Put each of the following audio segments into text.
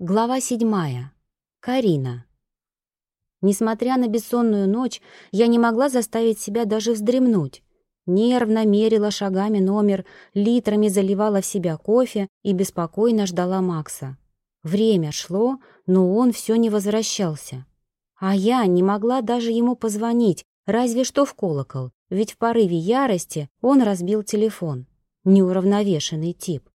Глава седьмая. Карина. Несмотря на бессонную ночь, я не могла заставить себя даже вздремнуть. Нервно мерила шагами номер, литрами заливала в себя кофе и беспокойно ждала Макса. Время шло, но он все не возвращался. А я не могла даже ему позвонить, разве что в колокол, ведь в порыве ярости он разбил телефон. Неуравновешенный тип.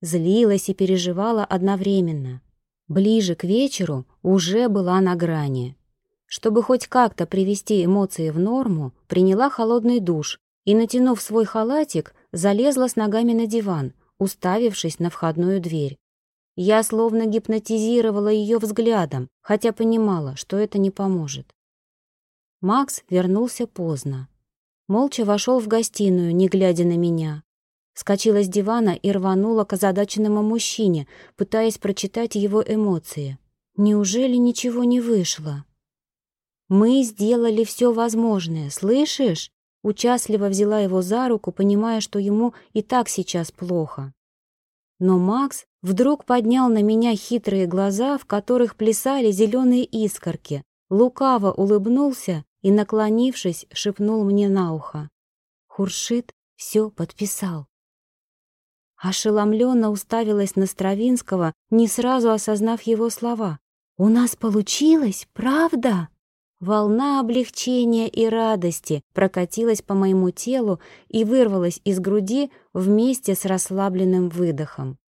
Злилась и переживала одновременно. Ближе к вечеру уже была на грани. Чтобы хоть как-то привести эмоции в норму, приняла холодный душ и, натянув свой халатик, залезла с ногами на диван, уставившись на входную дверь. Я словно гипнотизировала ее взглядом, хотя понимала, что это не поможет. Макс вернулся поздно. Молча вошел в гостиную, не глядя на меня. Скочила с дивана и рванула к озадаченному мужчине, пытаясь прочитать его эмоции. Неужели ничего не вышло? «Мы сделали все возможное, слышишь?» Участливо взяла его за руку, понимая, что ему и так сейчас плохо. Но Макс вдруг поднял на меня хитрые глаза, в которых плясали зеленые искорки, лукаво улыбнулся и, наклонившись, шепнул мне на ухо. Хуршит все подписал. Ошеломленно уставилась на Стравинского, не сразу осознав его слова. «У нас получилось, правда?» Волна облегчения и радости прокатилась по моему телу и вырвалась из груди вместе с расслабленным выдохом.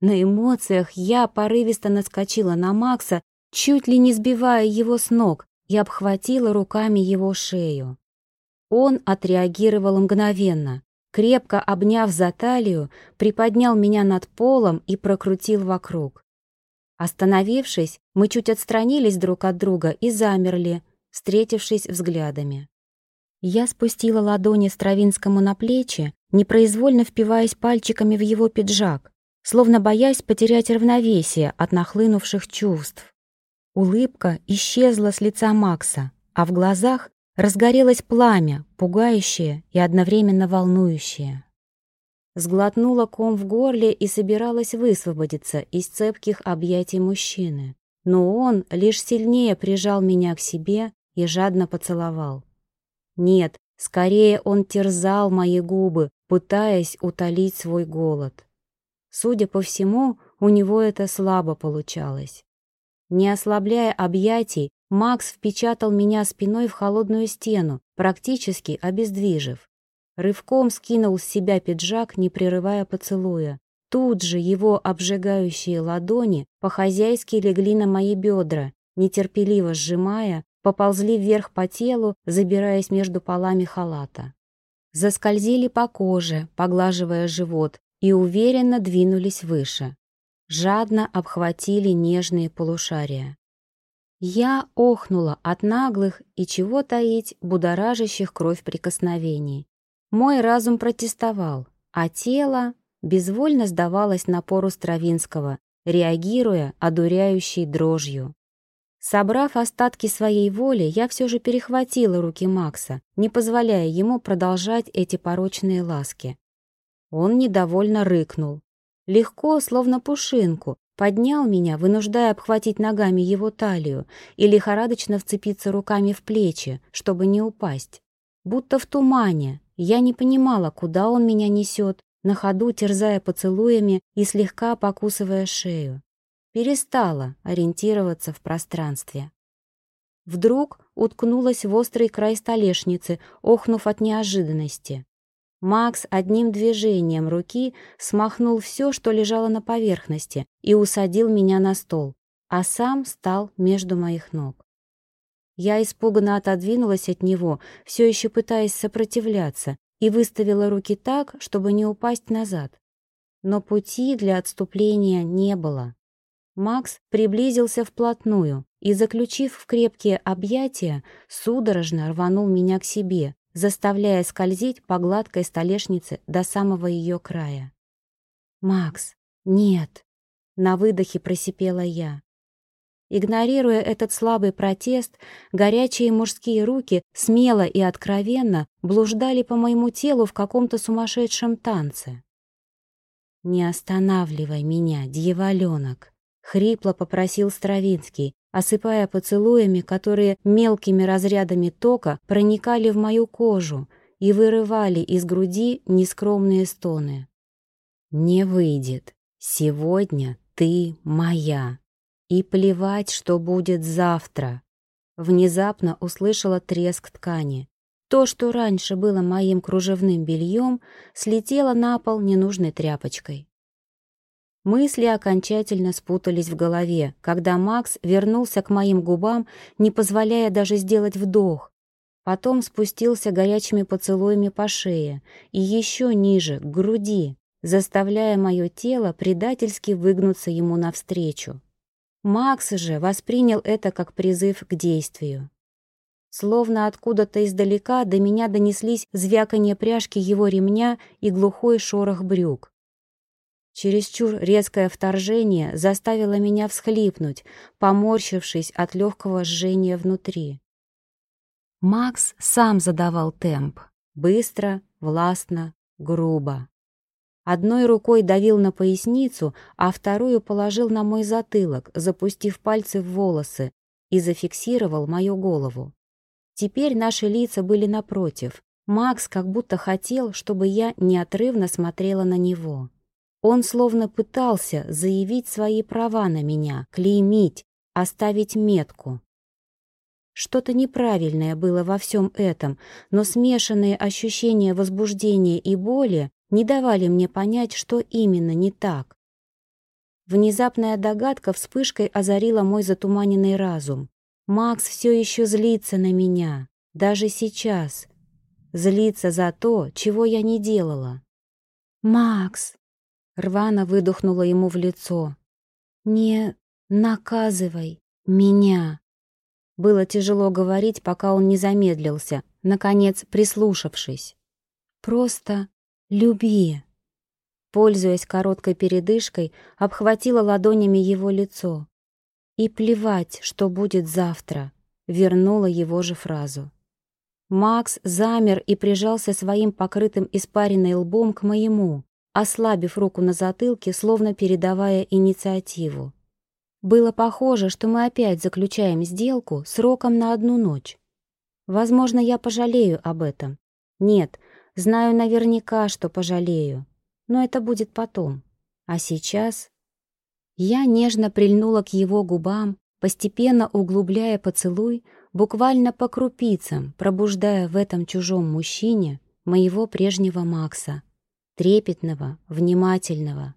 На эмоциях я порывисто наскочила на Макса, чуть ли не сбивая его с ног, и обхватила руками его шею. Он отреагировал мгновенно крепко обняв за талию, приподнял меня над полом и прокрутил вокруг. Остановившись, мы чуть отстранились друг от друга и замерли, встретившись взглядами. Я спустила ладони Стравинскому на плечи, непроизвольно впиваясь пальчиками в его пиджак, словно боясь потерять равновесие от нахлынувших чувств. Улыбка исчезла с лица Макса, а в глазах Разгорелось пламя, пугающее и одновременно волнующее. Сглотнула ком в горле и собиралась высвободиться из цепких объятий мужчины. Но он лишь сильнее прижал меня к себе и жадно поцеловал. Нет, скорее он терзал мои губы, пытаясь утолить свой голод. Судя по всему, у него это слабо получалось. Не ослабляя объятий, Макс впечатал меня спиной в холодную стену, практически обездвижив. Рывком скинул с себя пиджак, не прерывая поцелуя. Тут же его обжигающие ладони по-хозяйски легли на мои бедра, нетерпеливо сжимая, поползли вверх по телу, забираясь между полами халата. Заскользили по коже, поглаживая живот, и уверенно двинулись выше. Жадно обхватили нежные полушария. Я охнула от наглых и чего таить будоражащих кровь прикосновений. Мой разум протестовал, а тело безвольно сдавалось напору Стравинского, реагируя одуряющей дрожью. Собрав остатки своей воли, я все же перехватила руки Макса, не позволяя ему продолжать эти порочные ласки. Он недовольно рыкнул. Легко, словно пушинку, Поднял меня, вынуждая обхватить ногами его талию и лихорадочно вцепиться руками в плечи, чтобы не упасть. Будто в тумане, я не понимала, куда он меня несет, на ходу терзая поцелуями и слегка покусывая шею. Перестала ориентироваться в пространстве. Вдруг уткнулась в острый край столешницы, охнув от неожиданности. Макс одним движением руки смахнул все, что лежало на поверхности, и усадил меня на стол, а сам стал между моих ног. Я испуганно отодвинулась от него, все еще пытаясь сопротивляться, и выставила руки так, чтобы не упасть назад. Но пути для отступления не было. Макс приблизился вплотную и, заключив в крепкие объятия, судорожно рванул меня к себе, заставляя скользить по гладкой столешнице до самого ее края. «Макс, нет!» — на выдохе просипела я. Игнорируя этот слабый протест, горячие мужские руки смело и откровенно блуждали по моему телу в каком-то сумасшедшем танце. «Не останавливай меня, дьяволенок!» Хрипло попросил Стравинский, осыпая поцелуями, которые мелкими разрядами тока проникали в мою кожу и вырывали из груди нескромные стоны. «Не выйдет. Сегодня ты моя. И плевать, что будет завтра». Внезапно услышала треск ткани. То, что раньше было моим кружевным бельем, слетело на пол ненужной тряпочкой. Мысли окончательно спутались в голове, когда Макс вернулся к моим губам, не позволяя даже сделать вдох. Потом спустился горячими поцелуями по шее и еще ниже, к груди, заставляя мое тело предательски выгнуться ему навстречу. Макс же воспринял это как призыв к действию. Словно откуда-то издалека до меня донеслись звяканье пряжки его ремня и глухой шорох брюк. Чересчур резкое вторжение заставило меня всхлипнуть, поморщившись от легкого жжения внутри. Макс сам задавал темп. Быстро, властно, грубо. Одной рукой давил на поясницу, а вторую положил на мой затылок, запустив пальцы в волосы, и зафиксировал мою голову. Теперь наши лица были напротив. Макс как будто хотел, чтобы я неотрывно смотрела на него. Он словно пытался заявить свои права на меня, клеймить, оставить метку. Что-то неправильное было во всем этом, но смешанные ощущения возбуждения и боли не давали мне понять, что именно не так. Внезапная догадка вспышкой озарила мой затуманенный разум. Макс все еще злится на меня, даже сейчас. Злится за то, чего я не делала. «Макс!» Рвано выдохнула ему в лицо. «Не наказывай меня!» Было тяжело говорить, пока он не замедлился, наконец прислушавшись. «Просто люби!» Пользуясь короткой передышкой, обхватила ладонями его лицо. «И плевать, что будет завтра», — вернула его же фразу. Макс замер и прижался своим покрытым испаренной лбом к моему, ослабив руку на затылке, словно передавая инициативу. Было похоже, что мы опять заключаем сделку сроком на одну ночь. Возможно, я пожалею об этом. Нет, знаю наверняка, что пожалею. Но это будет потом. А сейчас... Я нежно прильнула к его губам, постепенно углубляя поцелуй, буквально по крупицам, пробуждая в этом чужом мужчине моего прежнего Макса — трепетного, внимательного.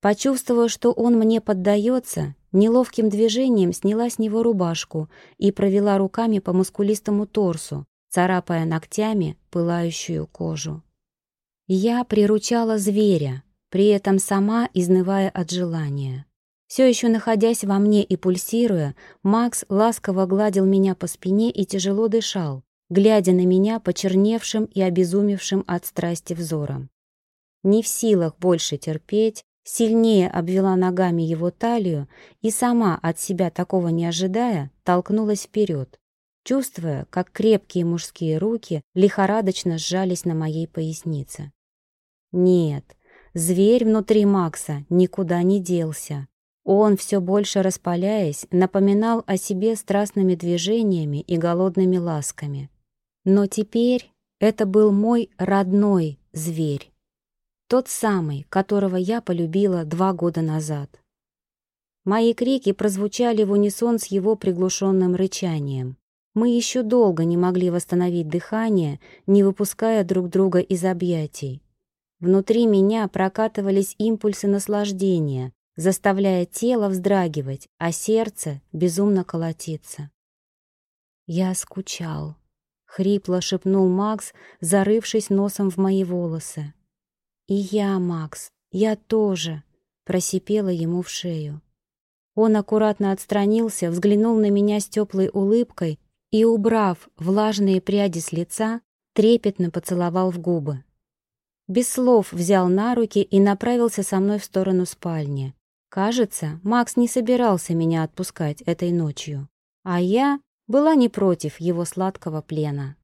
Почувствовав, что он мне поддается, неловким движением сняла с него рубашку и провела руками по мускулистому торсу, царапая ногтями пылающую кожу. Я приручала зверя, при этом сама изнывая от желания. Все еще находясь во мне и пульсируя, Макс ласково гладил меня по спине и тяжело дышал, глядя на меня почерневшим и обезумевшим от страсти взором не в силах больше терпеть, сильнее обвела ногами его талию и сама от себя такого не ожидая, толкнулась вперед, чувствуя, как крепкие мужские руки лихорадочно сжались на моей пояснице. Нет, зверь внутри Макса никуда не делся. Он, все больше распаляясь, напоминал о себе страстными движениями и голодными ласками. Но теперь это был мой родной зверь. Тот самый, которого я полюбила два года назад. Мои крики прозвучали в унисон с его приглушенным рычанием. Мы еще долго не могли восстановить дыхание, не выпуская друг друга из объятий. Внутри меня прокатывались импульсы наслаждения, заставляя тело вздрагивать, а сердце безумно колотиться. «Я скучал», — хрипло шепнул Макс, зарывшись носом в мои волосы. «И я, Макс, я тоже», — просипела ему в шею. Он аккуратно отстранился, взглянул на меня с теплой улыбкой и, убрав влажные пряди с лица, трепетно поцеловал в губы. Без слов взял на руки и направился со мной в сторону спальни. Кажется, Макс не собирался меня отпускать этой ночью, а я была не против его сладкого плена.